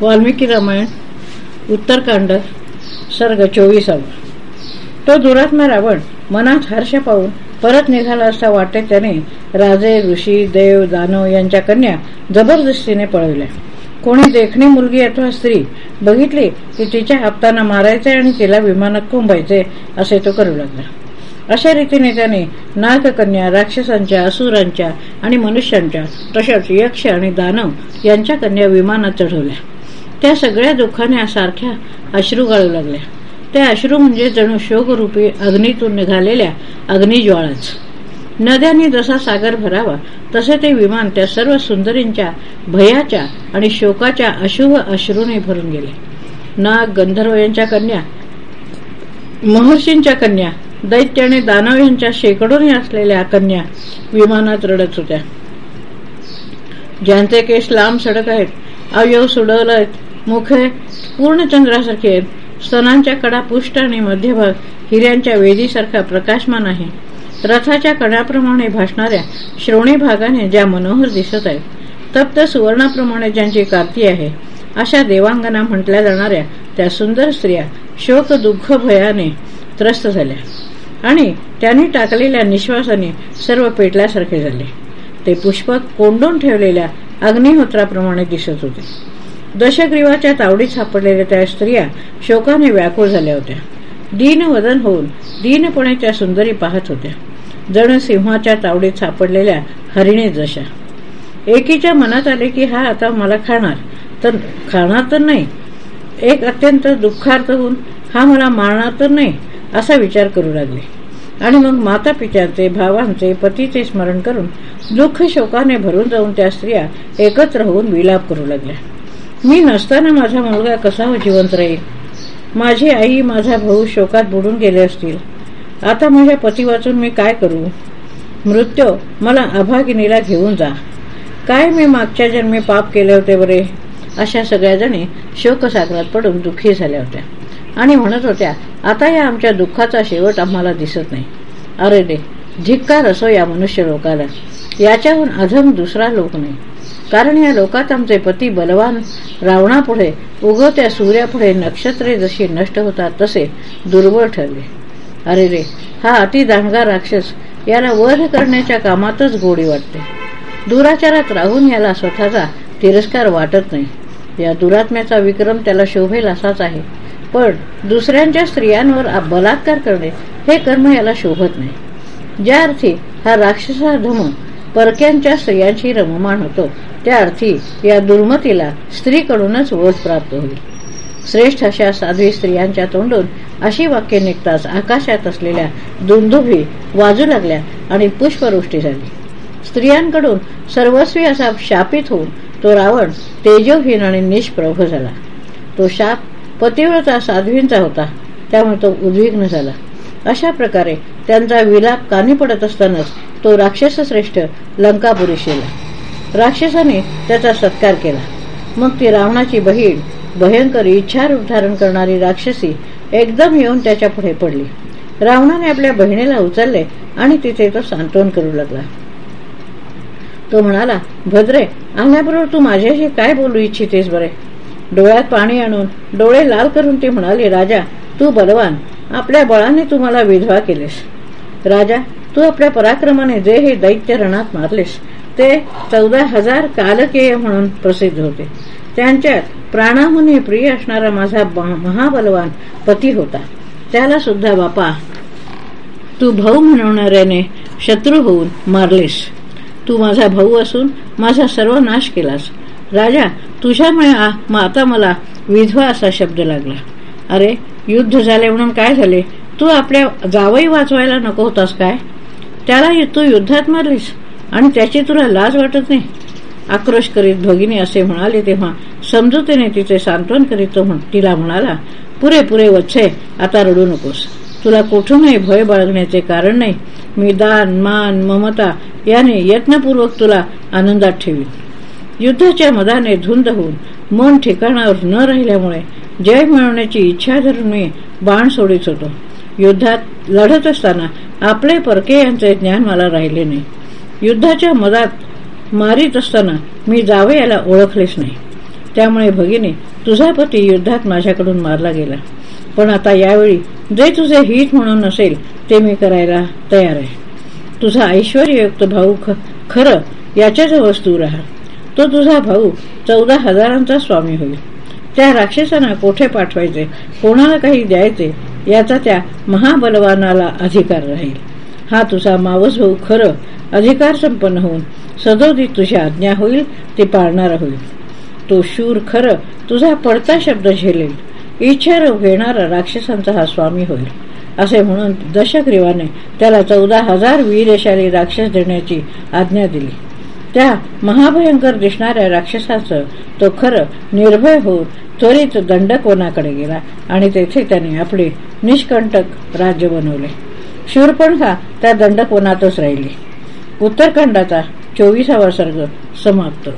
वाल्मिकी रामायण उत्तरकांड सर्ग चोवीसावा. तो दुरात्मा रावण मनात हर्ष पाहून परत निघाला असता वाटे त्याने राजे ऋषी देव दानव यांच्या कन्या जबरदस्तीने पळविल्या. कोणी देखणी मुलगी अथवा स्त्री बघितली की तिच्या हाताना मारायचे आणि तिला विमानात कोंबायचे असे तो करू लागला. अशा रीतीने त्याने नागकन्या राक्षसांच्या असुरांच्या आणि मनुष्यांच्या तशाच यक्ष आणि दानव यांच्या कन्या विमानात चढवल्या. त्या सगळ्या दुःखाने सारख्या अश्रू गाळू लागल्या. त्या अश्रू म्हणजे जणू शोकरूपी अग्नीतून निघालेल्या अग्निज्वाळाच. नद्यांनी जसा सागर भरावा तसे ते विमान त्या सर्व सुंदरींच्या भयाच्या आणि शोकाच्या अशुभ अश्रूने भरून गेले. नाग गंधर्व यांच्या कन्या महर्षींच्या कन्या दैत्य आणि दानव यांच्या शेकडोने असलेल्या कन्या विमानात रडत होत्या. ज्यांचे केस लांब सडक आहेत अवयव सुडवलेत मुखे पूर्ण चंद्रासारखे स्तनांच्या कडा पुष्ट आणि मध्यभाग हिऱ्यांच्या वेदीसारखा प्रकाशमान आहे. रथाच्या कडाप्रमाणे भासणाऱ्या श्रोणी भागाने ज्या मनोहर दिसत आहेत तप्त सुवर्णाप्रमाणे ज्यांची कार्ती आहे अशा देवांगना म्हटल्या जाणाऱ्या त्या सुंदर स्त्रिया शोक दुःख भयाने त्रस्त झाल्या आणि त्यांनी टाकलेल्या निश्वासाने सर्व पेटल्यासारखे झाले. ते पुष्पक कोंडून ठेवलेल्या अग्निहोत्राप्रमाणे दिसत होते. दशग्रीवाच्या तावडीत सापडलेल्या त्या स्त्रिया शोकाने व्याकुळ झाल्या होत्या. दीनवदन होऊन दीनपणे त्या सुंदरी पाहत होत्या. जण सिंहाच्या तावडीत सापडलेल्या हरिणी जशा. एकीच्या मनात आले की हा आता मला खाणार तर खाणार तर नाही. एक अत्यंत दुःखार्थ होऊन हा मला मारणार तर नाही असा विचार करू लागले. आणि मग माता पित्याचे भावांचे पतीचे स्मरण करून दुःख शोकाने भरून जाऊन त्या स्त्रिया एकत्र होऊन विलाप करू लागल्या. मी नसताना माझा मुलगा कसा जिवंत राहील? माझी आई माझा भाऊ शोकात बुडून गेले असतील. आता माझ्या पती वाचून मी काय करू? मृत्यू मला अभागिनीला घेऊन जा. काय मी मागच्या जन्मी पाप केले होते बरे? अशा सगळ्याजणी शोकसागरात पडून दुःखी झाल्या होत्या. आणि म्हणत होत्या आता या आमच्या दुःखाचा शेवट आम्हाला दिसत नाही. अरे दे धिक्कार असो या मनुष्य लोकाला याच्याहून अधम दुसरा लोक नाही. कारण या लोकात आमचे पती बलवान रावणापुढे उगवत्या सूर्यापुढे नक्षत्रे जशी नष्ट होतात तसे दुर्बळ ठरले. अरे रे हा अतिदांडगा राक्षस याला वध करण्याच्या कामातच गोडी वाटते. दुराचारात राहून याला स्वतःचा तिरस्कार वाटत नाही. या दुरात्म्याचा विक्रम त्याला शोभेल असाच आहे. पण दुसऱ्यांच्या स्त्रियांवर बलात्कार करणे हे कर्म याला शोभत नाही. ज्या अर्थी हा राक्षसा धमन परक्यांच्या स्त्रियांशी रममाण होतो. त्या अर्थी या दुर्मतीला स्त्रीकडूनच वध प्राप्त होईल. श्रेष्ठ अशा साध्वी स्त्रियांच्या तोंडून अशी वाक्य निघताच आकाशात असलेल्या दुंदुभी वाजू लागल्या आणि पुष्पवृष्टी झाली. स्त्रियांकडून सर्वस्वी असा शापित होऊन तो रावण तेजोहीन आणि निष्प्रभ झाला. तो शाप पतिव्रता साध्वींचा होता. त्यामुळे तो उद्विग्न झाला. अशा प्रकारे त्यांचा विलाप कानी पडत असतानाच तो राक्षसश्रेष्ठ लंकापुरी शिला राक्षसाने त्याचा सत्कार केला. मग ती रावणाची बहीण भयंकर इच्छारूप धारण करणारी राक्षसी एकदम येऊन त्याच्या पुढे पडली. रावणाने आपल्या बहिणीला उचलले आणि तिथे तो सांत्वन करू लागला. तो म्हणाला भद्रे आल्याबरोबर तू माझ्याशी काय बोलू इच्छितेस बरे? डोळ्यात पाणी आणून डोळे लाल करून ती म्हणाली राजा तू बलवान आपल्या बळाने तू मला विधवा केलेस. राजा तू आपल्या पराक्रमाने जे हे दैत्य रणात मारलेस ते चौदा हजार कालकेय म्हणून प्रसिद्ध होते. त्यांच्यात प्राणामुने प्रिय असणारा माझा महाबलवान पती होता. त्याला सुद्धा बापा तू भाऊ म्हणवणाऱ्याने शत्रू होऊन मारलेस. तू माझा भाऊ असून माझा सर्व नाश केलास. राजा तुझ्यामुळे आता मला विधवा असा शब्द लागला. अरे युद्ध झाले म्हणून काय झाले? तू आपल्या जावई वाचवायला नको होतास काय? त्याला तू युद्धात मारलीस आणि त्याची तुला लाज वाटत नाही? आक्रोश करीत भगिनी असे म्हणाले तेव्हा समजुतीने तिचे सांत्वन करीत तिला म्हणाला पुरे पुरे वच्छे आता रडू नकोस. तुला कुठूनही भय बाळगण्याचे कारण नाही. मी दान मान ममता याने यत्नपूर्वक तुला आनंदात ठेवी युद्धाच्या मदाने धुंद होऊन मन ठिकाणावर न राहिल्यामुळे जय मिळवण्याची इच्छा धरून मी बाण सोडित होतो. युद्धात लढत असताना आपले परके यांचे ज्ञान मला राहिले नाही. युद्धाच्या मदात मारीत असताना मी जावे याला ओळखलेच नाही. त्यामुळे भगिनी तुझा पती युद्धात माझ्याकडून मारला गेला. पण आता यावेळी जे तुझे हित म्हणून नसेल ते मी करायला तयार आहे. तुझा ऐश्वर्ययुक्त भाऊ खरं याच्याच तू राहा. तो तुझा भाऊ चौदा हजारांचा स्वामी होईल. त्या राक्षसांना कोठे पाठवायचे? कोणाला काही द्यायचे? याचा त्या महाबलवानाला अधिकार राहील. हा तुझा मावस भाऊ खरं अधिकार संपन्न होऊन सदोदित तुझी आज्ञा होईल ते पाळणारा होईल. तो शूर खरं तुझा पडता शब्द झेलेल. इच्छा घेणारा राक्षसांचा हा स्वामी होईल. असे म्हणून दशग्रीवाने त्याला चौदा हजार वीरशाली राक्षस देण्याची आज्ञा दिली. त्या महाभयंकर दिसणाऱ्या राक्षसाचं तो खरं निर्भय होऊन त्वरित दंडकोनाकडे गेला आणि तेथे त्याने आपले निष्कंटक राज्य बनवले. शूरपणखा त्या दंडकोनातच राहिली. उत्तरखंडाचा चोवीसावा सर्ग समाप्त.